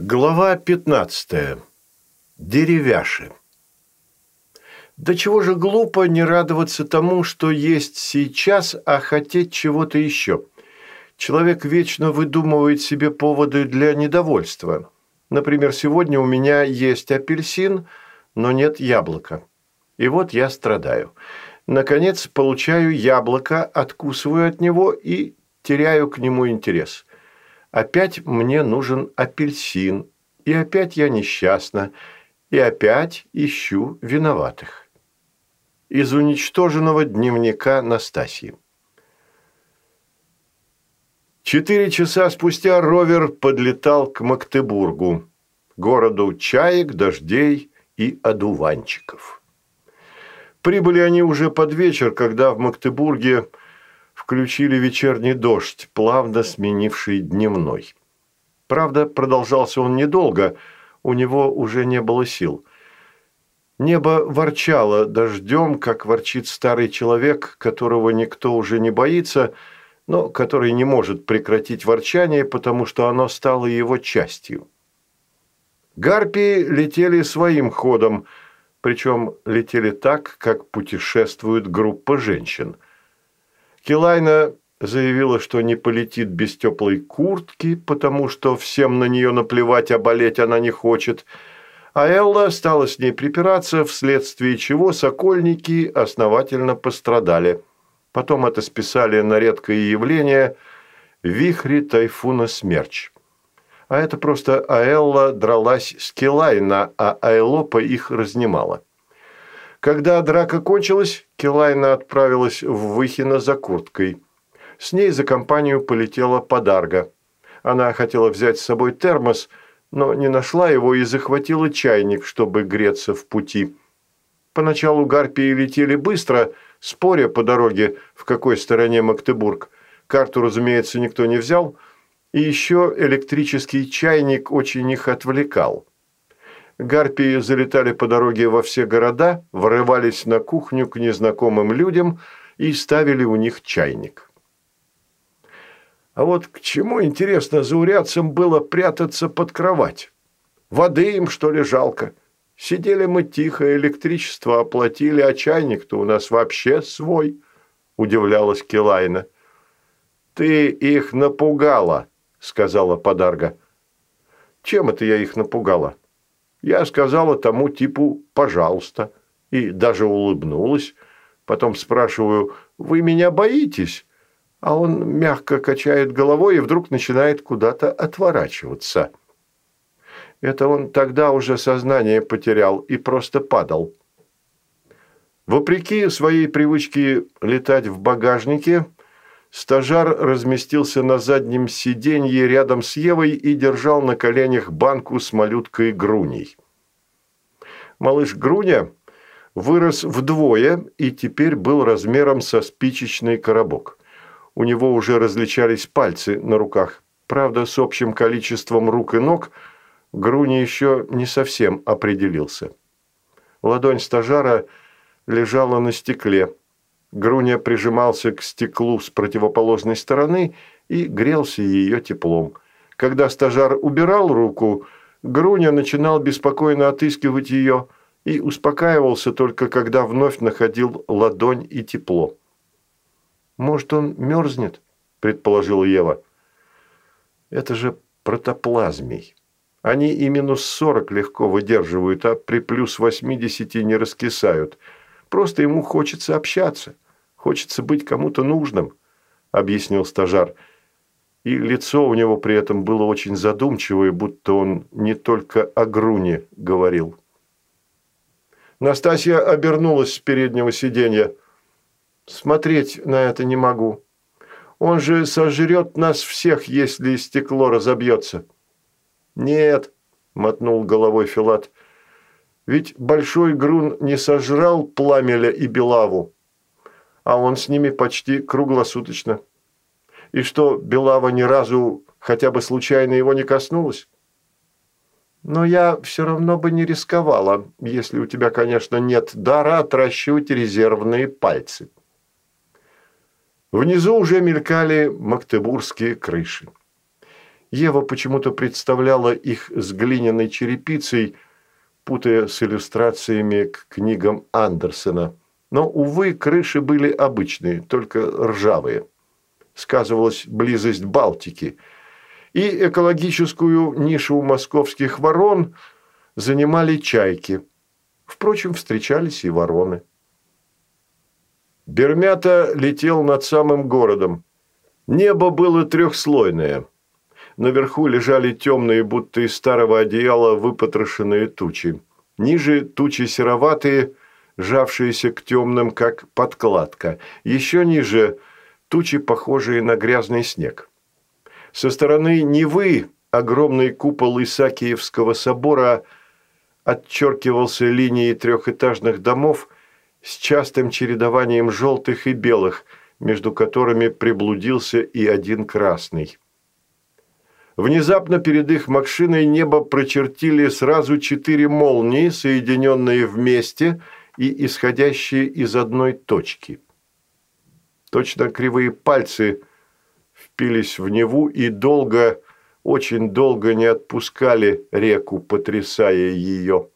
Глава 15. Деревяши. Да чего же глупо не радоваться тому, что есть сейчас, а хотеть чего-то еще. Человек вечно выдумывает себе поводы для недовольства. Например, сегодня у меня есть апельсин, но нет яблока. И вот я страдаю. Наконец, получаю яблоко, откусываю от него и теряю к нему интерес. Опять мне нужен апельсин, и опять я несчастна, и опять ищу виноватых. Из уничтоженного дневника Настасьи. Четыре часа спустя ровер подлетал к Магдебургу, городу чаек, дождей и одуванчиков. Прибыли они уже под вечер, когда в Магдебурге включили вечерний дождь, плавно сменивший дневной. Правда, продолжался он недолго, у него уже не было сил. Небо ворчало дождем, как ворчит старый человек, которого никто уже не боится, но который не может прекратить ворчание, потому что оно стало его частью. Гарпии летели своим ходом, причем летели так, как путешествует группа женщин – Килайна заявила, что не полетит без теплой куртки, потому что всем на нее наплевать, а болеть она не хочет. А Элла стала с ней припираться, вследствие чего сокольники основательно пострадали. Потом это списали на редкое явление вихри тайфуна «Смерч». А это просто Аэлла дралась с Килайна, а Айлопа их разнимала. Когда драка кончилась, Келайна отправилась в Выхино за курткой. С ней за компанию полетела подарга. Она хотела взять с собой термос, но не нашла его и захватила чайник, чтобы греться в пути. Поначалу гарпии летели быстро, споря по дороге, в какой стороне Магдебург. Карту, разумеется, никто не взял. И еще электрический чайник очень их отвлекал. Гарпии залетали по дороге во все города, врывались на кухню к незнакомым людям и ставили у них чайник. А вот к чему, интересно, заурядцам было прятаться под кровать? Воды им, что ли, жалко? Сидели мы тихо, электричество оплатили, а чайник-то у нас вообще свой, удивлялась Килайна. Ты их напугала, сказала Подарга. Чем это я их напугала? Я сказала тому типу «пожалуйста» и даже улыбнулась. Потом спрашиваю «Вы меня боитесь?» А он мягко качает головой и вдруг начинает куда-то отворачиваться. Это он тогда уже сознание потерял и просто падал. Вопреки своей привычке летать в багажнике, Стажар разместился на заднем сиденье рядом с Евой и держал на коленях банку с малюткой Груней. Малыш Груня вырос вдвое и теперь был размером со спичечный коробок. У него уже различались пальцы на руках. Правда, с общим количеством рук и ног Груня еще не совсем определился. Ладонь стажара лежала на стекле – Груня прижимался к стеклу с противоположной стороны и грелся ее теплом. Когда стажар убирал руку, Груня начинал беспокойно отыскивать ее и успокаивался только когда вновь находил ладонь и тепло. «Может, он мерзнет?» – предположила Ева. «Это же протоплазмий. Они и минус сорок легко выдерживают, а при плюс восьмидесяти не раскисают». Просто ему хочется общаться, хочется быть кому-то нужным», – объяснил стажар. И лицо у него при этом было очень задумчивое, будто он не только о Груне говорил. Настасья обернулась с переднего сиденья. «Смотреть на это не могу. Он же сожрет нас всех, если стекло разобьется». «Нет», – мотнул головой Филат, – ведь Большой Грун не сожрал Пламеля и Белаву, а он с ними почти круглосуточно. И что, Белава ни разу хотя бы случайно его не коснулась? Но я все равно бы не рисковала, если у тебя, конечно, нет дара отращивать резервные пальцы. Внизу уже мелькали магдебургские крыши. Ева почему-то представляла их с глиняной черепицей, путая с иллюстрациями к книгам Андерсена. Но, увы, крыши были обычные, только ржавые. Сказывалась близость Балтики. И экологическую нишу у московских ворон занимали чайки. Впрочем, встречались и вороны. Бермята летел над самым городом. Небо было трехслойное. Наверху лежали темные, будто из старого одеяла, выпотрошенные тучи. Ниже тучи сероватые, жавшиеся к темным, как подкладка. Еще ниже тучи, похожие на грязный снег. Со стороны Невы огромный купол Исаакиевского собора отчеркивался линией трехэтажных домов – с частым чередованием желтых и белых, между которыми приблудился и один красный. Внезапно перед их машиной небо прочертили сразу четыре молнии, соединенные вместе и исходящие из одной точки. Точно кривые пальцы впились в Неву и долго, очень долго не отпускали реку, потрясая ее.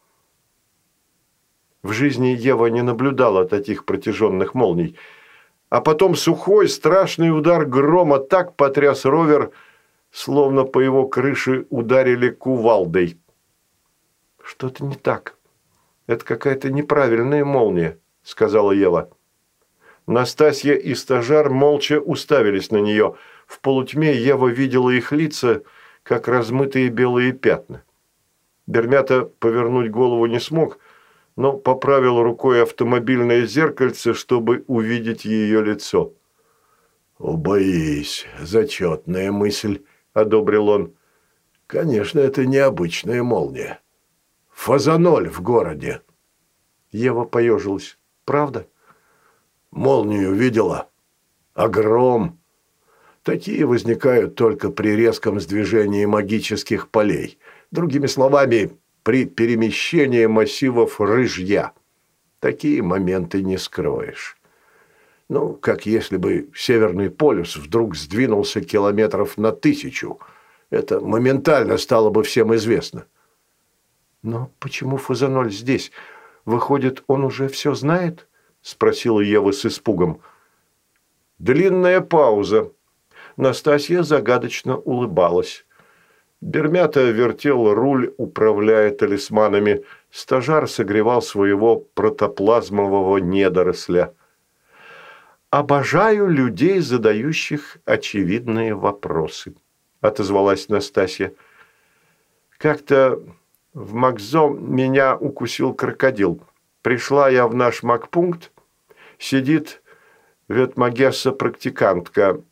В жизни Ева не наблюдала таких протяженных молний. А потом сухой, страшный удар грома так потряс ровер, словно по его крыше ударили кувалдой. «Что-то не так. Это какая-то неправильная молния», – сказала Ева. Настасья и стажар молча уставились на нее. В полутьме Ева видела их лица, как размытые белые пятна. Бермята повернуть голову не смог – но поправил рукой автомобильное зеркальце, чтобы увидеть ее лицо. «Убоись, зачетная мысль», – одобрил он. «Конечно, это необычная молния. Фазаноль в городе». Ева поежилась. «Правда?» «Молнию видела? Огром. Такие возникают только при резком сдвижении магических полей. Другими словами, при перемещении массивов рыжья. Такие моменты не скроешь. Ну, как если бы Северный полюс вдруг сдвинулся километров на тысячу. Это моментально стало бы всем известно. «Но почему Фазаноль здесь? Выходит, он уже все знает?» – спросила Ева с испугом. Длинная пауза. Настасья загадочно улыбалась. Бермята вертел руль, управляя талисманами. Стажар согревал своего протоплазмового недоросля. «Обожаю людей, задающих очевидные вопросы», – отозвалась Настасья. «Как-то в Макзом меня укусил крокодил. Пришла я в наш Макпункт, сидит ветмагесса-практикантка,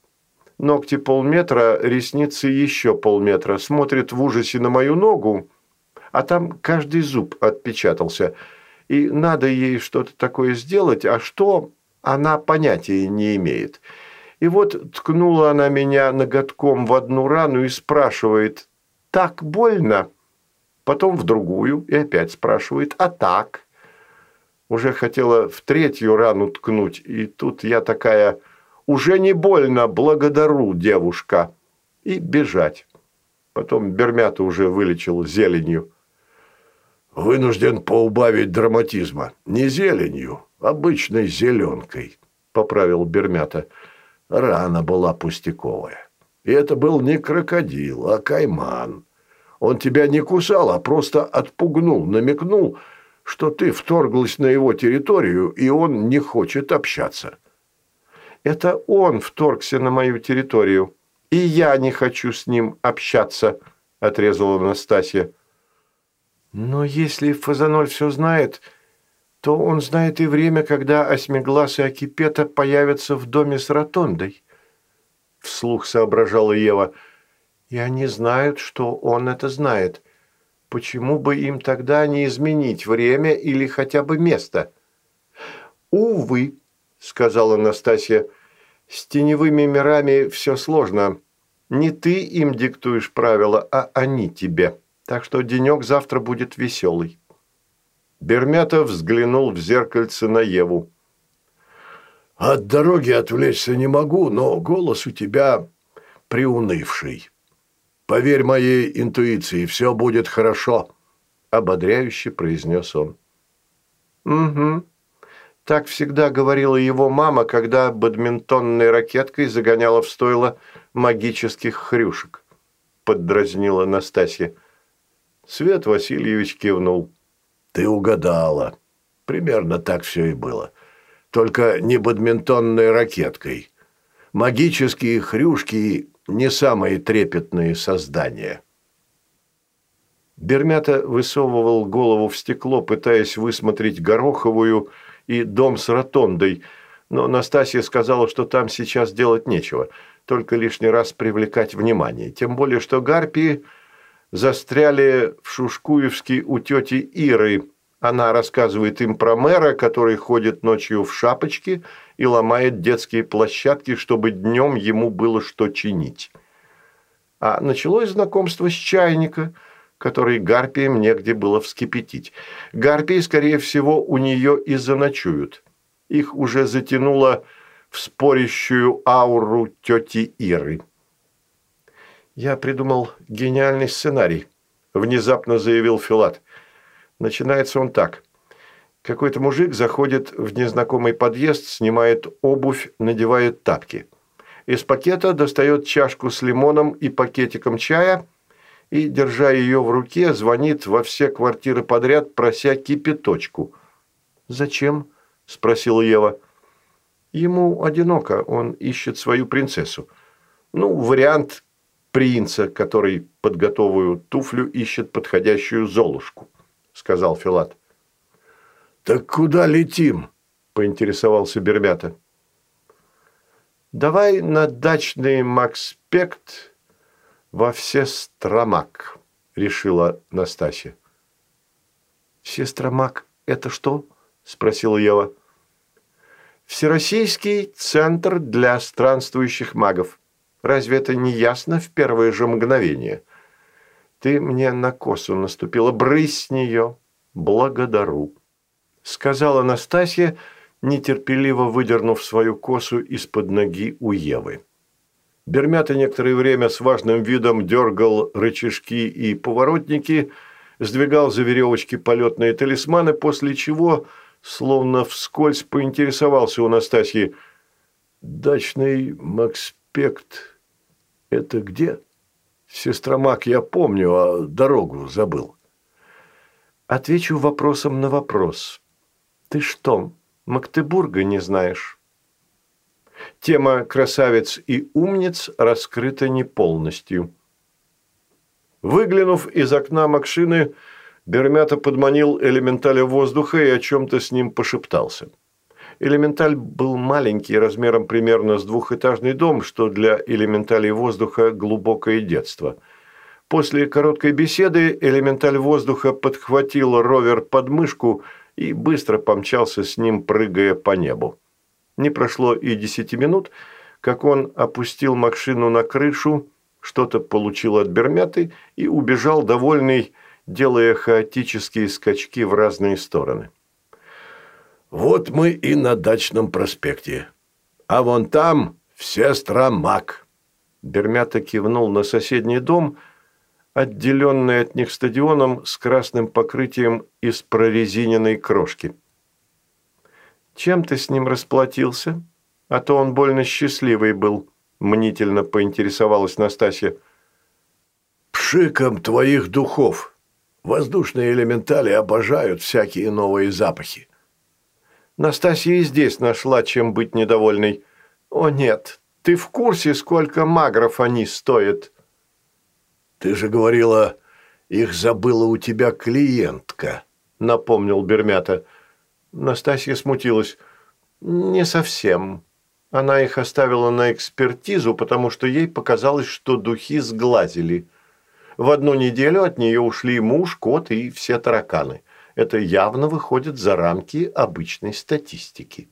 Ногти полметра, ресницы еще полметра. Смотрит в ужасе на мою ногу, а там каждый зуб отпечатался. И надо ей что-то такое сделать, а что, она понятия не имеет. И вот ткнула она меня ноготком в одну рану и спрашивает, «Так больно?» Потом в другую и опять спрашивает, «А так?» Уже хотела в третью рану ткнуть, и тут я такая уже не больно, благодару, девушка. И бежать. Потом Бермята уже вылечил зеленью. Вынужден поубавить драматизма. Не зеленью, обычной зеленкой, поправил Бермята. Рана была пустяковая. И это был не крокодил, а кайман. Он тебя не кусал, а просто отпугнул, намекнул, что ты вторглась на его территорию, и он не хочет общаться. Это он вторгся на мою территорию, и я не хочу с ним общаться», – отрезала Анастасия. «Но если Фазаноль все знает, то он знает и время, когда осьмиглаз и Акипета появятся в доме с ротондой», – вслух соображала Ева. «И они знают, что он это знает. Почему бы им тогда не изменить время или хотя бы место?» «Увы», сказала Настасья. «С теневыми мирами все сложно. Не ты им диктуешь правила, а они тебе. Так что денек завтра будет веселый». Бермятов взглянул в зеркальце на Еву. «От дороги отвлечься не могу, но голос у тебя приунывший. Поверь моей интуиции, все будет хорошо», – ободряюще произнес он. «Угу. Так всегда говорила его мама, когда бадминтонной ракеткой загоняла в стойло магических хрюшек», – поддразнила Настасья. Свет Васильевич кивнул. «Ты угадала. Примерно так все и было. Только не бадминтонной ракеткой. Магические хрюшки – не самые трепетные создания». Бермята высовывал голову в стекло, пытаясь высмотреть Гороховую и дом с ротондой, но Настасья сказала, что там сейчас делать нечего, только лишний раз привлекать внимание. Тем более, что гарпии застряли в Шушкуевске у тети Иры. Она рассказывает им про мэра, который ходит ночью в шапочке и ломает детские площадки, чтобы днем ему было что чинить. А началось знакомство с чайника – который гарпиям негде было вскипятить. Гарпии, скорее всего, у нее и заночуют. Их уже затянуло в спорящую ауру тети Иры. «Я придумал гениальный сценарий», – внезапно заявил Филат. Начинается он так. Какой-то мужик заходит в незнакомый подъезд, снимает обувь, надевает тапки. Из пакета достает чашку с лимоном и пакетиком чая – и, держа ее в руке, звонит во все квартиры подряд, прося кипяточку. «Зачем?» – спросила Ева. «Ему одиноко, он ищет свою принцессу. Ну, вариант принца, который под готовую туфлю ищет подходящую золушку», – сказал Филат. «Так куда летим?» – поинтересовался Бермята. «Давай на дачный Макспект во все стромак, решила Настасья. Сестромак – это что? – спросила Ева. Всероссийский центр для странствующих магов. Разве это не ясно в первое же мгновение? Ты мне на косу наступила, брысь с нее. Благодару, сказала Настасья, нетерпеливо выдернув свою косу из-под ноги у Евы. Бермята некоторое время с важным видом дергал рычажки и поворотники, сдвигал за веревочки полетные талисманы, после чего, словно вскользь, поинтересовался у Настасьи. «Дачный Макспект – это где?» «Сестромак, я помню, а дорогу забыл». Отвечу вопросом на вопрос. «Ты что, Магдебурга не знаешь?» Тема «красавец и умниц» раскрыта не полностью. Выглянув из окна Макшины, Бермята подманил элементаля воздуха и о чем-то с ним пошептался. Элементаль был маленький, размером примерно с двухэтажный дом, что для элементалей воздуха глубокое детство. После короткой беседы элементаль воздуха подхватил ровер под мышку и быстро помчался с ним, прыгая по небу. Не прошло и десяти минут, как он опустил машину на крышу, что-то получил от Бермяты и убежал довольный, делая хаотические скачки в разные стороны. «Вот мы и на дачном проспекте. А вон там сестра Мак». Бермята кивнул на соседний дом, отделенный от них стадионом с красным покрытием из прорезиненной крошки. Чем ты с ним расплатился? А то он больно счастливый был, мнительно поинтересовалась Настасья. Пшиком твоих духов. Воздушные элементали обожают всякие новые запахи. Настасья и здесь нашла, чем быть недовольной. О нет, ты в курсе, сколько магров они стоят? Ты же говорила, их забыла у тебя клиентка, напомнил Бермята. – Настасья смутилась. «Не совсем. Она их оставила на экспертизу, потому что ей показалось, что духи сглазили. В одну неделю от нее ушли муж, кот и все тараканы. Это явно выходит за рамки обычной статистики».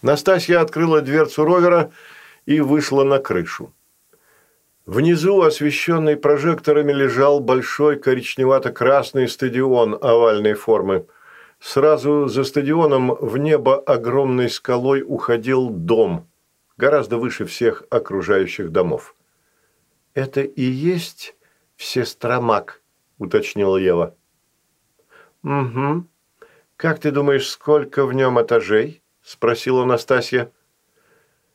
Настасья открыла дверцу ровера и вышла на крышу. Внизу, освещенный прожекторами, лежал большой коричневато-красный стадион овальной формы – Сразу за стадионом в небо огромной скалой уходил дом, гораздо выше всех окружающих домов. «Это и есть всестромак», – уточнила Ева. «Угу. Как ты думаешь, сколько в нем этажей?» – спросила Настасья.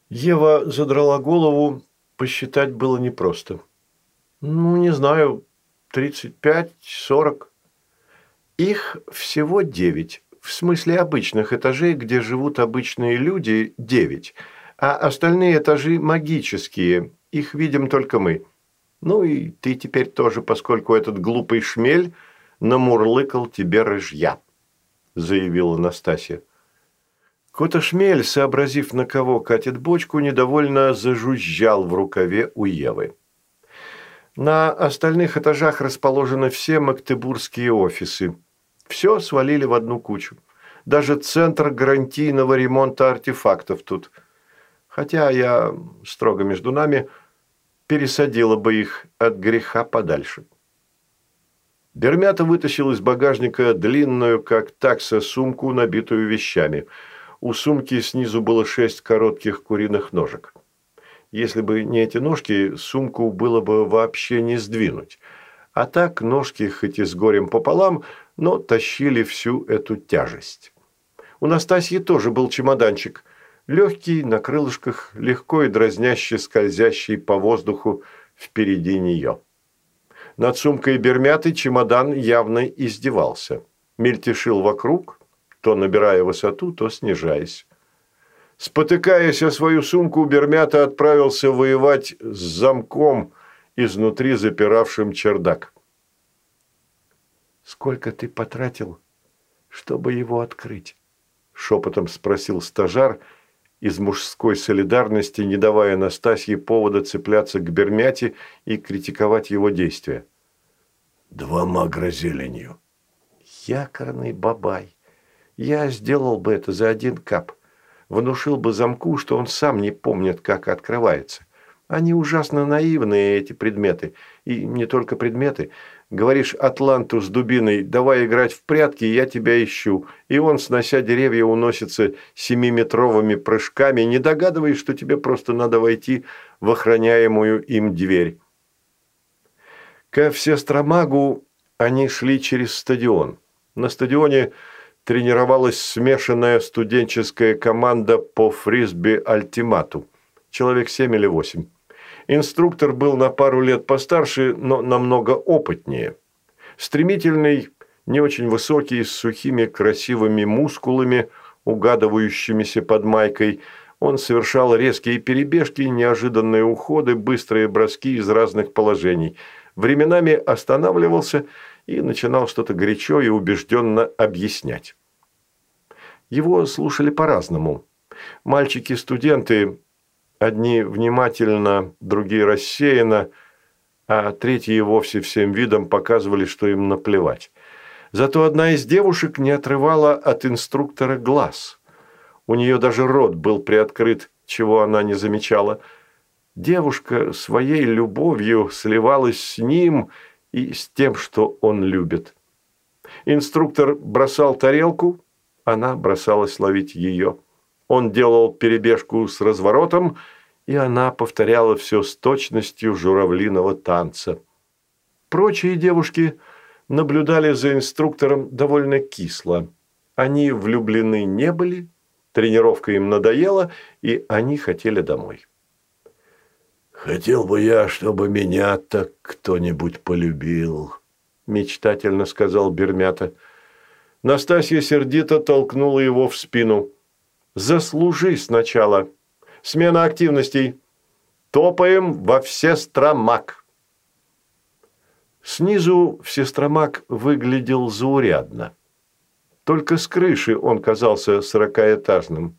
Ева задрала голову, посчитать было непросто. «Ну, не знаю, тридцать пять, сорок». «Их всего девять. В смысле обычных этажей, где живут обычные люди, девять. А остальные этажи магические. Их видим только мы. Ну и ты теперь тоже, поскольку этот глупый шмель намурлыкал тебе рыжья», – заявила Настасья. Кота Шмель, сообразив, на кого катит бочку, недовольно зажужжал в рукаве у Евы. На остальных этажах расположены все магдебургские офисы. Все свалили в одну кучу. Даже центр гарантийного ремонта артефактов тут. Хотя я, строго между нами, – пересадила бы их от греха подальше. Бермята вытащил из багажника длинную, как такса, сумку, набитую вещами. У сумки снизу было шесть коротких куриных ножек. Если бы не эти ножки, сумку было бы вообще не сдвинуть. А так ножки, хоть и с горем пополам, но тащили всю эту тяжесть. У Настасьи тоже был чемоданчик – легкий, на крылышках, легко и дразняще скользящий по воздуху впереди нее. Над сумкой Бермяты чемодан явно издевался. Мельтешил вокруг, то набирая высоту, то снижаясь. Спотыкаясь о свою сумку, Бермята отправился воевать с замком, изнутри запиравшим чердак. «Сколько ты потратил, чтобы его открыть?» – шепотом спросил стажар – из мужской солидарности, не давая Настасье повода цепляться к Бермяти и критиковать его действия. «Два магра зеленью». «Якорный бабай. Я сделал бы это за один кап. Внушил бы замку, что он сам не помнит, как открывается. Они ужасно наивные, эти предметы. И не только предметы. Говоришь Атланту с дубиной, давай играть в прятки, я тебя ищу. И он, снося деревья, уносится семиметровыми прыжками, не догадываясь, что тебе просто надо войти в охраняемую им дверь. Ко Всестромагу они шли через стадион. На стадионе тренировалась смешанная студенческая команда по фрисби «Альтимату». Человек семь или восемь. Инструктор был на пару лет постарше, но намного опытнее. Стремительный, не очень высокий, с сухими красивыми мускулами, угадывающимися под майкой, он совершал резкие перебежки, неожиданные уходы, быстрые броски из разных положений. Временами останавливался и начинал что-то горячо и убежденно объяснять. Его слушали по-разному. Мальчики-студенты Одни внимательно, другие рассеянно, а третьи вовсе всем видом показывали, что им наплевать. Зато одна из девушек не отрывала от инструктора глаз. У нее даже рот был приоткрыт, чего она не замечала. Девушка своей любовью сливалась с ним и с тем, что он любит. Инструктор бросал тарелку, она бросалась ловить ее. Он делал перебежку с разворотом, и она повторяла все с точностью журавлиного танца. Прочие девушки наблюдали за инструктором довольно кисло. Они влюблены не были, тренировка им надоела, и они хотели домой. «Хотел бы я, чтобы меня так кто-нибудь полюбил», – мечтательно сказал Бермята. Настасья сердито толкнула его в спину – Заслужи сначала. Смена активностей. Топаем во всестромак. Снизу всестромак выглядел заурядно. Только с крыши он казался сорокаэтажным.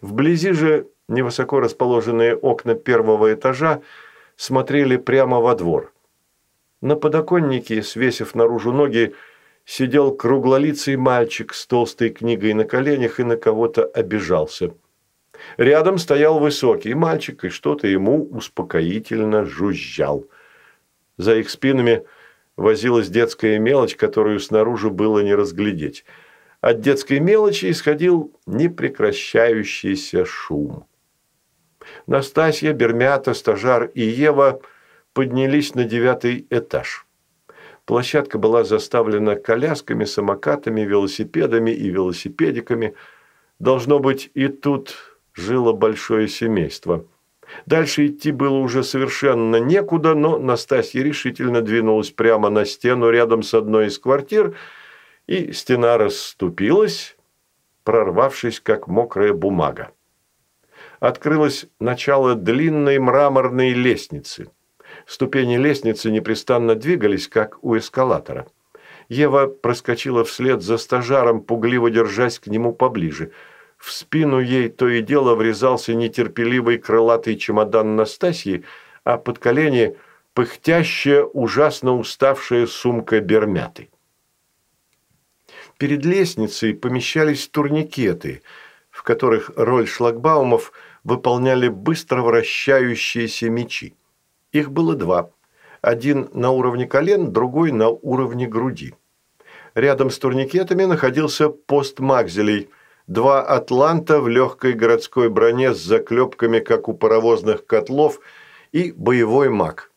Вблизи же невысоко расположенные окна первого этажа смотрели прямо во двор. На подоконнике, свесив наружу ноги, сидел круглолицый мальчик с толстой книгой на коленях и на кого-то обижался. Рядом стоял высокий мальчик и что-то ему успокоительно жужжал. За их спинами возилась детская мелочь, которую снаружи было не разглядеть. От детской мелочи исходил непрекращающийся шум. Настасья, Бермята, Стажар и Ева поднялись на девятый этаж. Площадка была заставлена колясками, самокатами, велосипедами и велосипедиками. Должно быть, и тут жило большое семейство. Дальше идти было уже совершенно некуда, но Настасья решительно двинулась прямо на стену рядом с одной из квартир, и стена расступилась, прорвавшись, как мокрая бумага. Открылось начало длинной мраморной лестницы. Ступени лестницы непрестанно двигались, как у эскалатора. Ева проскочила вслед за стажаром, пугливо держась к нему поближе – в спину ей то и дело врезался нетерпеливый крылатый чемодан Настасьи, а под колени пыхтящая, ужасно уставшая сумка бермяты. Перед лестницей помещались турникеты, в которых роль шлагбаумов выполняли быстро вращающиеся мечи. Их было два. Один на уровне колен, другой на уровне груди. Рядом с турникетами находился пост Макзелей – два «Атланта» в легкой городской броне с заклепками, как у паровозных котлов, и боевой маг.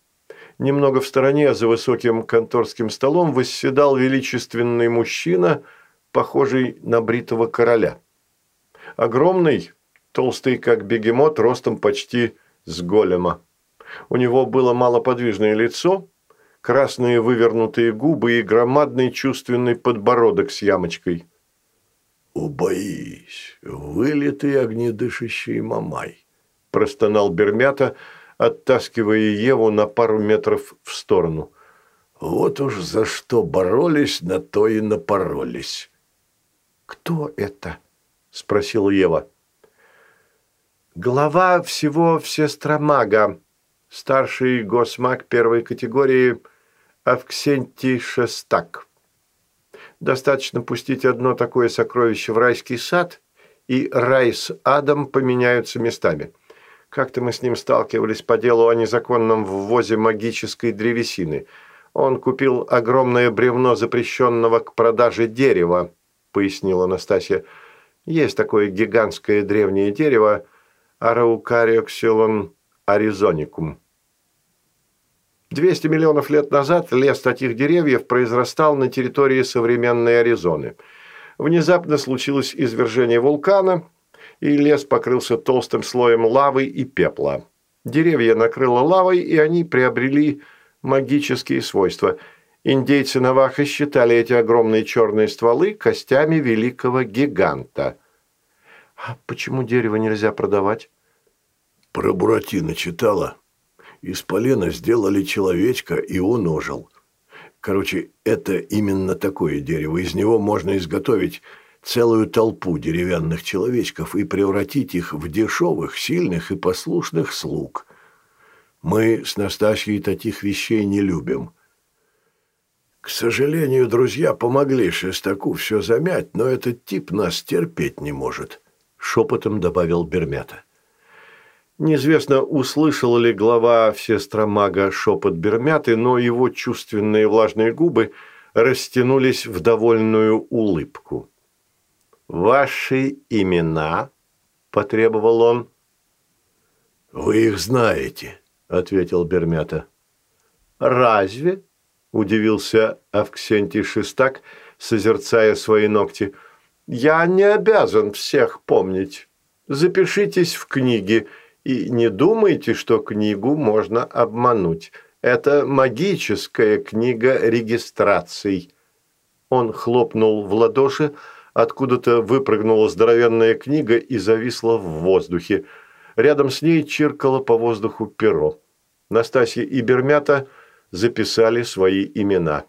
Немного в стороне, за высоким конторским столом, восседал величественный мужчина, похожий на бритого короля. Огромный, толстый, как бегемот, ростом почти с голема. У него было малоподвижное лицо, красные вывернутые губы и громадный чувственный подбородок с ямочкой – «Убоись, вылитый огнедышащий мамай», – простонал Бермята, оттаскивая Еву на пару метров в сторону. «Вот уж за что боролись, на то и напоролись». «Кто это?» – спросила Ева. «Глава всего Всестромага, старший госмаг первой категории Авксентий Шестак». Достаточно пустить одно такое сокровище в райский сад, и рай с адом поменяются местами. Как-то мы с ним сталкивались по делу о незаконном ввозе магической древесины. Он купил огромное бревно запрещенного к продаже дерева, пояснила Анастасия. Есть такое гигантское древнее дерево Араукариоксилон аризоникум. 200 миллионов лет назад лес таких деревьев произрастал на территории современной Аризоны. Внезапно случилось извержение вулкана, и лес покрылся толстым слоем лавы и пепла. Деревья накрыло лавой, и они приобрели магические свойства. Индейцы Наваха считали эти огромные черные стволы костями великого гиганта. А почему дерево нельзя продавать? Про Буратино читала? Из полена сделали человечка, и он ожил. Короче, это именно такое дерево. Из него можно изготовить целую толпу деревянных человечков и превратить их в дешевых, сильных и послушных слуг. Мы с Настасьей таких вещей не любим. К сожалению, друзья помогли Шестаку все замять, но этот тип нас терпеть не может», — шепотом добавил Бермята. Неизвестно, услышал ли глава всестромага шепот Бермяты, но его чувственные влажные губы растянулись в довольную улыбку. «Ваши имена?» – потребовал он. «Вы их знаете», – ответил Бермята. «Разве?» – удивился Авксентий Шестак, созерцая свои ногти. «Я не обязан всех помнить. Запишитесь в книги – и не думайте, что книгу можно обмануть. Это магическая книга регистраций. Он хлопнул в ладоши, откуда-то выпрыгнула здоровенная книга и зависла в воздухе. Рядом с ней чиркало по воздуху перо. Настасья и Бермята записали свои имена.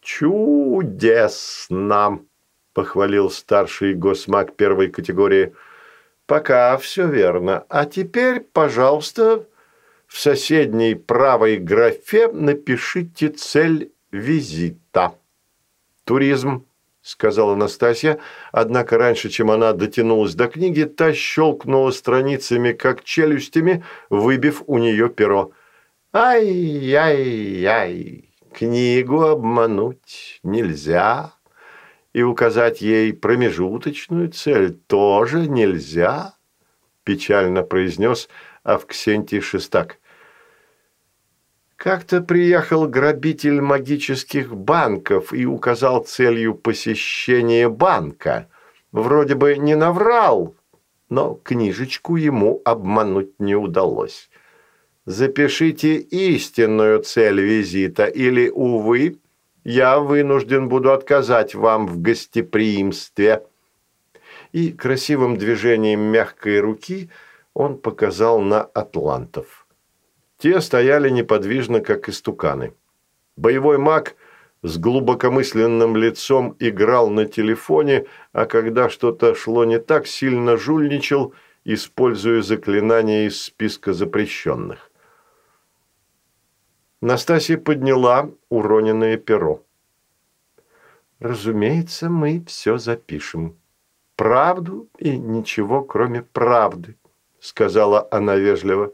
«Чудесно!» – похвалил старший госмаг первой категории – Пока все верно. А теперь, пожалуйста, в соседней правой графе напишите цель визита. Туризм, сказала Настасья, однако раньше, чем она дотянулась до книги, та щелкнула страницами, как челюстями, выбив у нее перо. Ай-яй-яй, книгу обмануть нельзя и указать ей промежуточную цель тоже нельзя», – печально произнес Авксентий Шестак. Как-то приехал грабитель магических банков и указал целью посещения банка. Вроде бы не наврал, но книжечку ему обмануть не удалось. Запишите истинную цель визита, или, увы, я вынужден буду отказать вам в гостеприимстве». И красивым движением мягкой руки он показал на атлантов. Те стояли неподвижно, как истуканы. Боевой маг с глубокомысленным лицом играл на телефоне, а когда что-то шло не так, сильно жульничал, используя заклинания из списка запрещенных. Настасья подняла уроненное перо. «Разумеется, мы все запишем. Правду и ничего, кроме правды», — сказала она вежливо.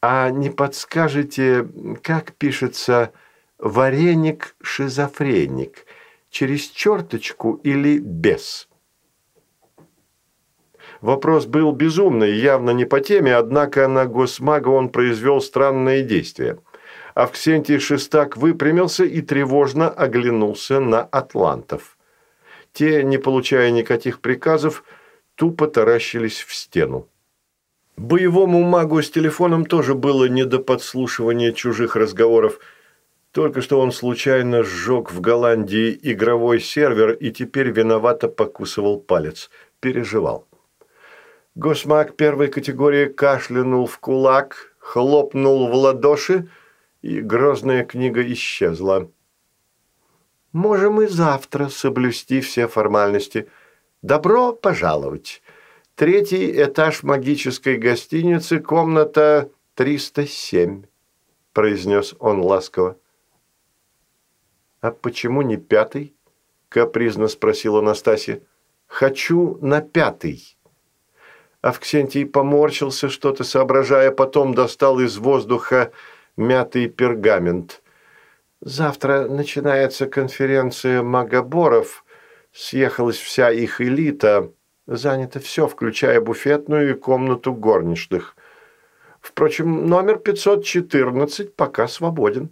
А не подскажете, как пишется «вареник-шизофреник»? Через черточку или без? Вопрос был безумный, явно не по теме, однако на госмага он произвел странное действие. Авксентий Шестак выпрямился и тревожно оглянулся на атлантов. Те, не получая никаких приказов, тупо таращились в стену. Боевому магу с телефоном тоже было не до подслушивания чужих разговоров. Только что он случайно сжег в Голландии игровой сервер и теперь виновато покусывал палец. Переживал. Госмаг первой категории кашлянул в кулак, хлопнул в ладоши, и грозная книга исчезла. «Можем и завтра соблюсти все формальности. Добро пожаловать!» Третий этаж магической гостиницы, комната 307», – произнес он ласково. «А почему не пятый?» – капризно спросила Настасья. «Хочу на пятый». Авксентий поморщился, что-то соображая, потом достал из воздуха мятый пергамент. «Завтра начинается конференция магоборов. Съехалась вся их элита». Занято все, включая буфетную и комнату горничных. Впрочем, номер 514 пока свободен.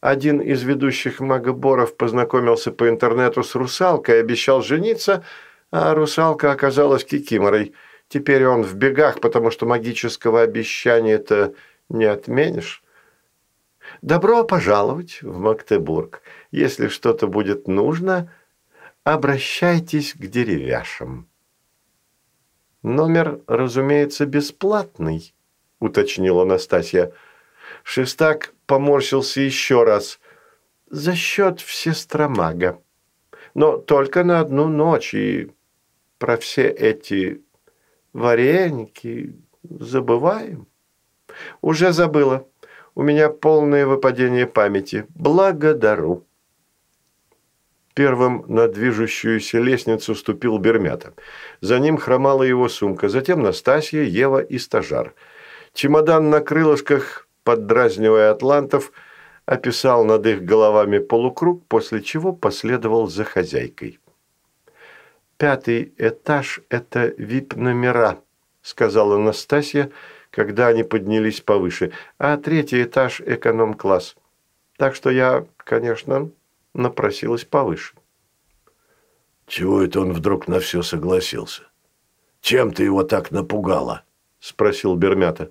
Один из ведущих магоборов познакомился по интернету с русалкой, обещал жениться, а русалка оказалась кикиморой. Теперь он в бегах, потому что магического обещания-то не отменишь. Добро пожаловать в Магдебург. Если что-то будет нужно, обращайтесь к деревяшам». «Номер, разумеется, бесплатный», – уточнила Настасья. Шестак поморщился еще раз. «За счет всестромага. Но только на одну ночь, и про все эти вареники забываем». «Уже забыла. У меня полное выпадение памяти. Благодарю». Первым на движущуюся лестницу ступил Бермята. За ним хромала его сумка, затем Настасья, Ева и стажар. Чемодан на крылышках, поддразнивая атлантов, описал над их головами полукруг, после чего последовал за хозяйкой. «Пятый этаж – это вип-номера», – сказала Настасья, когда они поднялись повыше, «а третий этаж – эконом-класс. Так что я, конечно, напросилась повыше. «Чего это он вдруг на все согласился? Чем ты его так напугала?» – спросил Бермята.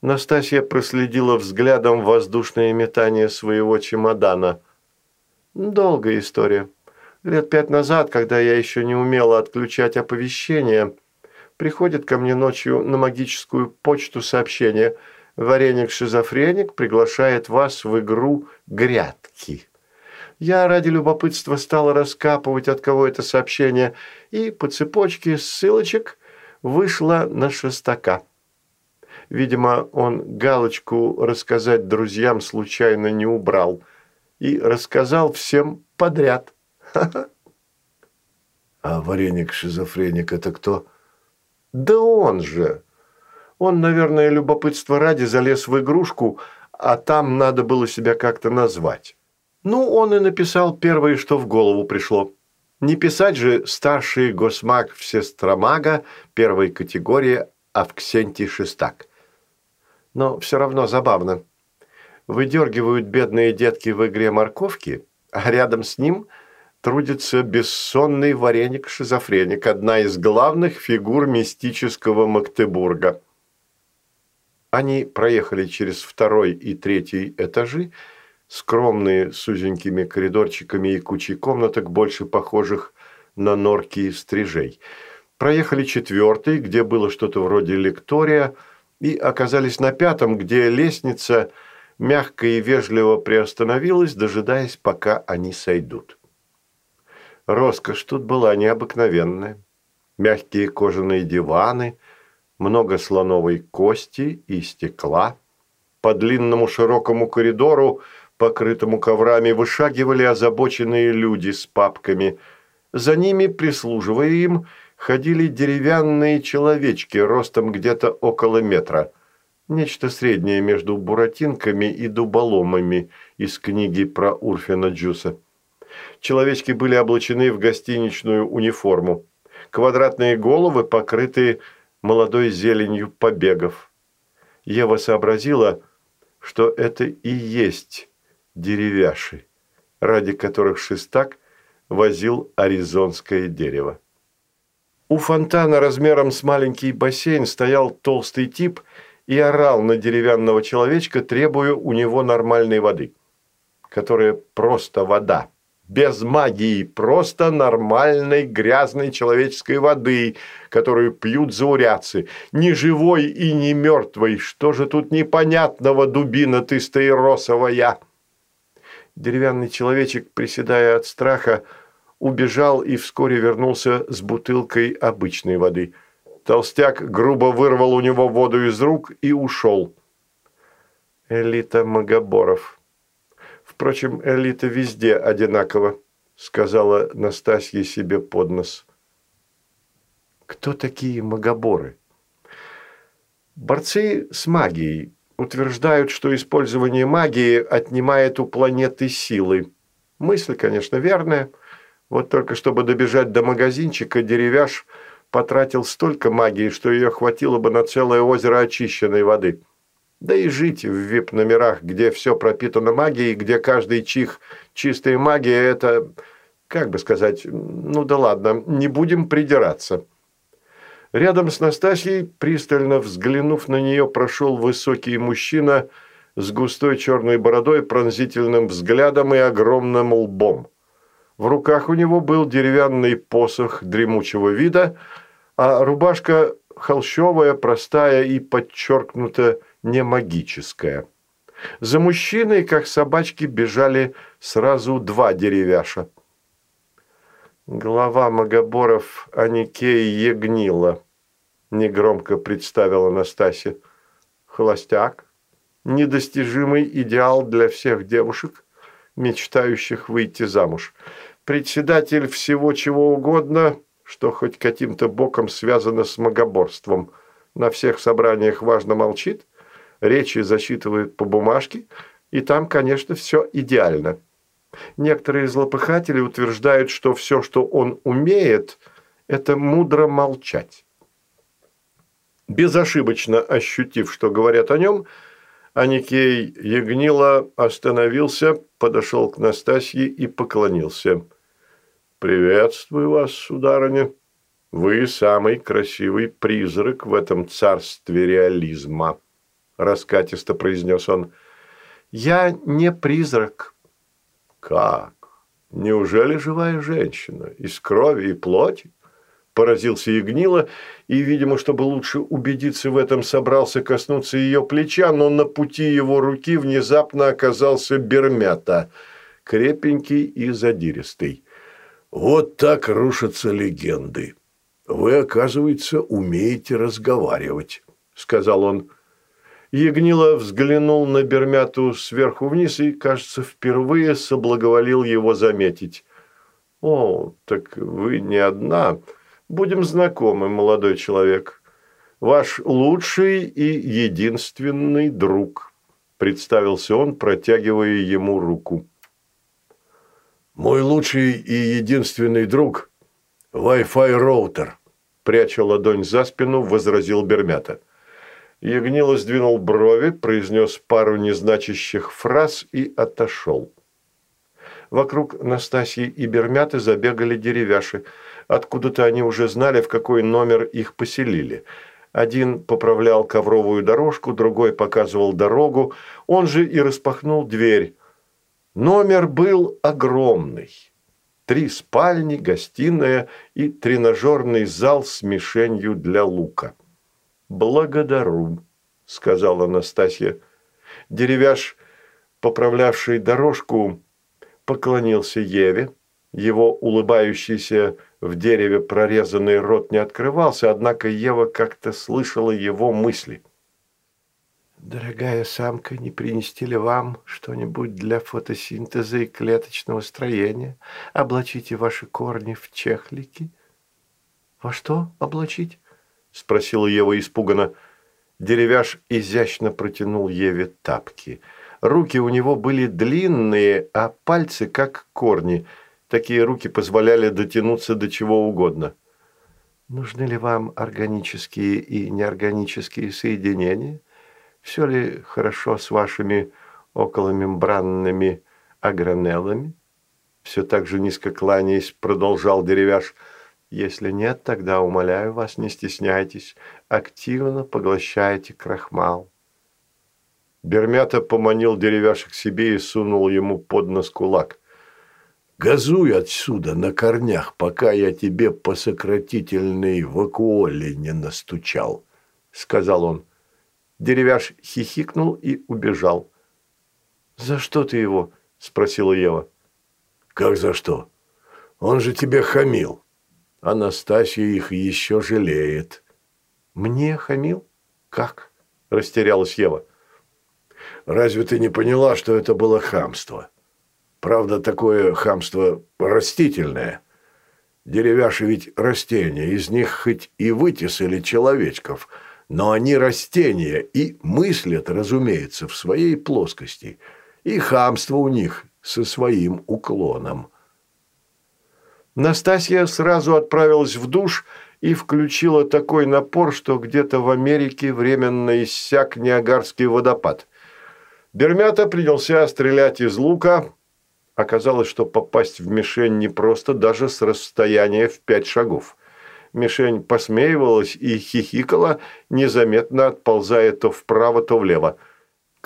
Настасья проследила взглядом воздушное метание своего чемодана. «Долгая история. Лет пять назад, когда я еще не умела отключать оповещения, приходит ко мне ночью на магическую почту сообщение «Вареник-шизофреник приглашает вас в игру «Грядки». Я ради любопытства стала раскапывать, от кого это сообщение, и по цепочке ссылочек вышла на шестака. Видимо, он галочку «рассказать друзьям» случайно не убрал и рассказал всем подряд. А вареник-шизофреник – это кто? Да он же. Он, наверное, любопытство ради залез в игрушку, а там надо было себя как-то назвать. Ну, он и написал первое, что в голову пришло. Не писать же старший госмаг Всестромага первой категории Авксентий Шестак. Но все равно забавно. выдергивают бедные детки в игре морковки, а рядом с ним трудится бессонный вареник-шизофреник, одна из главных фигур мистического Магдебурга. Они проехали через второй и третий этажи, скромные с узенькими коридорчиками и кучей комнаток, больше похожих на норки стрижей. Проехали четвертый, где было что-то вроде лектория, и оказались на пятом, где лестница мягко и вежливо приостановилась, дожидаясь, пока они сойдут. Роскошь тут была необыкновенная. Мягкие кожаные диваны, много слоновой кости и стекла. По длинному широкому коридору, покрытому коврами, вышагивали озабоченные люди с папками. За ними, прислуживая им, ходили деревянные человечки ростом где-то около метра. Нечто среднее между буратинками и дуболомами из книги про Урфина Джуса. Человечки были облачены в гостиничную униформу. Квадратные головы покрыты молодой зеленью побегов. Ева сообразила, что это и есть деревяши, ради которых Шестак возил аризонское дерево. У фонтана размером с маленький бассейн стоял толстый тип и орал на деревянного человечка, требуя у него нормальной воды, которая просто вода, без магии, просто нормальной грязной человеческой воды, которую пьют заурядцы, ни живой и ни мертвой. Что же тут непонятного, дубина ты стаиросовая? Деревянный человечек, приседая от страха, убежал и вскоре вернулся с бутылкой обычной воды. Толстяк грубо вырвал у него воду из рук и ушел. Элита Магоборов. Впрочем, элита везде одинакова, сказала Настасья себе под нос. Кто такие Магоборы? Борцы с магией утверждают, что использование магии отнимает у планеты силы. Мысль, конечно, верная – вот только чтобы добежать до магазинчика, деревяш потратил столько магии, что ее хватило бы на целое озеро очищенной воды. Да и жить в вип-номерах, где все пропитано магией, где каждый чих чистая магия, это, как бы сказать, ну да ладно, не будем придираться. Рядом с Настасьей, пристально взглянув на нее, прошел высокий мужчина с густой черной бородой, пронзительным взглядом и огромным лбом. В руках у него был деревянный посох дремучего вида, а рубашка холщовая, простая и подчеркнуто не магическая. За мужчиной, как собачки, бежали сразу два деревяша. Глава Магоборов Аникея Егнила, негромко представила Настасья. Холостяк, недостижимый идеал для всех девушек, мечтающих выйти замуж – председатель всего чего угодно, что хоть каким-то боком связано с магоборством. На всех собраниях важно молчит, речи засчитывает по бумажке, и там, конечно, все идеально. Некоторые злопыхатели утверждают, что все, что он умеет, это мудро молчать. Безошибочно ощутив, что говорят о нем, Аникей Ягнила остановился, подошел к Настасье и поклонился – «Приветствую вас, сударыня. Вы самый красивый призрак в этом царстве реализма», – раскатисто произнес он. «Я не призрак». «Как? Неужели живая женщина? Из крови и плоти?» Поразился Ягнила и, видимо, чтобы лучше убедиться в этом, собрался коснуться ее плеча, но на пути его руки внезапно оказался Бермята, крепенький и задиристый. Вот так рушатся легенды. Вы, оказывается, умеете разговаривать, сказал он. Ягнила взглянул на Бермяту сверху вниз и, кажется, впервые соблаговолил его заметить. «О, так вы не одна. Будем знакомы, молодой человек. Ваш лучший и единственный друг», – представился он, протягивая ему руку. Мой лучший и единственный друг – Wi-Fi роутер, пряча ладонь за спину, возразил Бермята. Ягнило сдвинул брови, произнес пару незначащих фраз и отошел. Вокруг Настасьи и Бермяты забегали деревяши. Откуда-то они уже знали, в какой номер их поселили. Один поправлял ковровую дорожку, другой показывал дорогу. Он же и распахнул дверь. Номер был огромный. Три спальни, гостиная и тренажерный зал с мишенью для лука. «Благодару», – сказала Настасья. Деревяш, поправлявший дорожку, поклонился Еве. Его улыбающийся в дереве прорезанный рот не открывался, однако Ева как-то слышала его мысли. «Дорогая самка, не принести ли вам что-нибудь для фотосинтеза и клеточного строения? Облачите ваши корни в чехлики». «Во что облачить?» – спросила Ева испуганно. Деревяш изящно протянул Еве тапки – Руки у него были длинные, а пальцы как корни. Такие руки позволяли дотянуться до чего угодно. Нужны ли вам органические и неорганические соединения? Все ли хорошо с вашими околомембранными агранеллами? Все так же низко кланяясь, продолжал деревяш. Если нет, тогда, умоляю вас, не стесняйтесь, активно поглощайте крахмал. Бермята поманил деревяшек себе и сунул ему под нос кулак. «Газуй отсюда на корнях, пока я тебе по сократительной вакуоле не настучал», — сказал он. Деревяш хихикнул и убежал. «За что ты его?» – спросила Ева. «Как за что? Он же тебе хамил. Анастасия их еще жалеет». «Мне хамил? Как?» – растерялась Ева. Разве ты не поняла, что это было хамство? Правда, такое хамство растительное. Деревяши ведь растения, из них хоть и вытесали человечков, но они растения и мыслят, разумеется, в своей плоскости. И хамство у них со своим уклоном. Настасья сразу отправилась в душ и включила такой напор, что где-то в Америке временно иссяк Ниагарский водопад – Бермята принялся стрелять из лука. Оказалось, что попасть в мишень непросто даже с расстояния в пять шагов. Мишень посмеивалась и хихикала, незаметно отползая то вправо, то влево.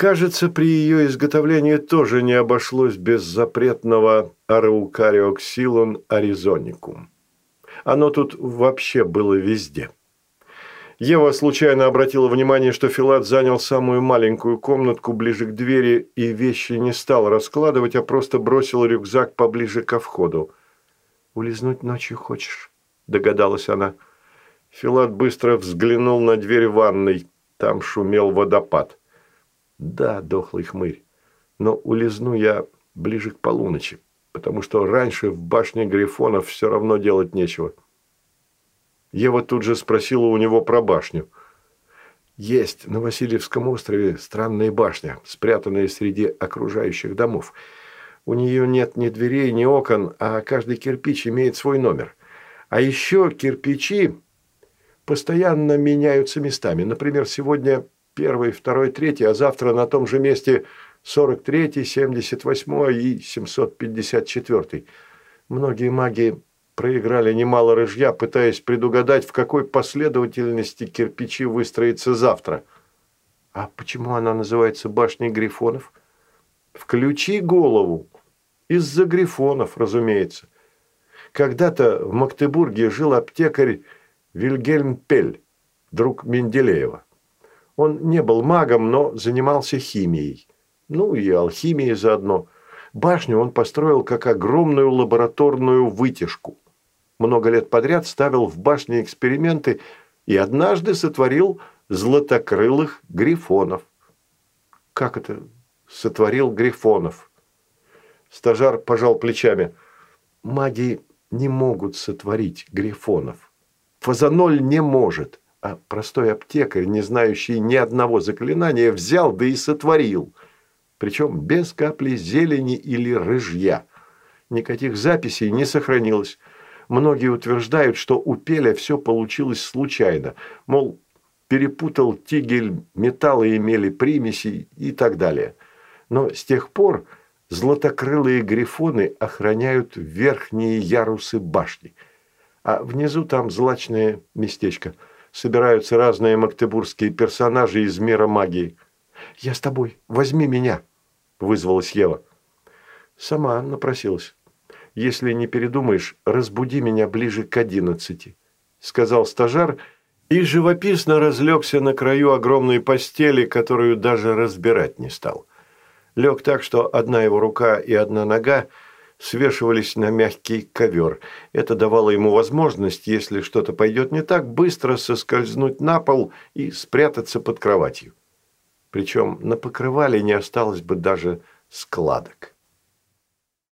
Кажется, при ее изготовлении тоже не обошлось без запретного араукариоксилон аризоникум. Оно тут вообще было везде. Ева случайно обратила внимание, что Филат занял самую маленькую комнатку ближе к двери и вещи не стал раскладывать, а просто бросил рюкзак поближе ко входу. «Улизнуть ночью хочешь?» – догадалась она. Филат быстро взглянул на дверь ванной. Там шумел водопад. «Да, дохлый хмырь, но улизну я ближе к полуночи, потому что раньше в башне Грифонов все равно делать нечего». Ева тут же спросила у него про башню. «Есть на Васильевском острове странная башня, спрятанная среди окружающих домов. У нее нет ни дверей, ни окон, а каждый кирпич имеет свой номер. А еще кирпичи постоянно меняются местами. Например, сегодня первый, второй, третий, а завтра на том же месте 43, 78 и 754. Многие маги проиграли немало рыжья, пытаясь предугадать, в какой последовательности кирпичи выстроятся завтра. А почему она называется башней грифонов? Включи голову. Из-за грифонов, разумеется. Когда-то в Магдебурге жил аптекарь Вильгельм Пель, друг Менделеева. Он не был магом, но занимался химией. Ну и алхимией заодно. Башню он построил как огромную лабораторную вытяжку много лет подряд ставил в башне эксперименты и однажды сотворил златокрылых грифонов. Как это сотворил грифонов? Стажар пожал плечами. Маги не могут сотворить грифонов. Фазаноль не может, а простой аптекарь, не знающий ни одного заклинания, взял да и сотворил. Причем без капли зелени или рыжья. Никаких записей не сохранилось. Многие утверждают, что у Пеля все получилось случайно. Мол, перепутал тигель, металлы имели примеси и так далее. Но с тех пор златокрылые грифоны охраняют верхние ярусы башни, а внизу там злачное местечко. Собираются разные магдебургские персонажи из мира магии. «Я с тобой, возьми меня», – вызвалась Ева. Сама напросилась. «Если не передумаешь, разбуди меня ближе к одиннадцати», – сказал стажар и живописно разлегся на краю огромной постели, которую даже разбирать не стал лег так, что одна его рука и одна нога свешивались на мягкий ковер. Это давало ему возможность, если что-то пойдет не так, быстро соскользнуть на пол и спрятаться под кроватью. Причем на покрывале не осталось бы даже складок.